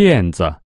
辫子。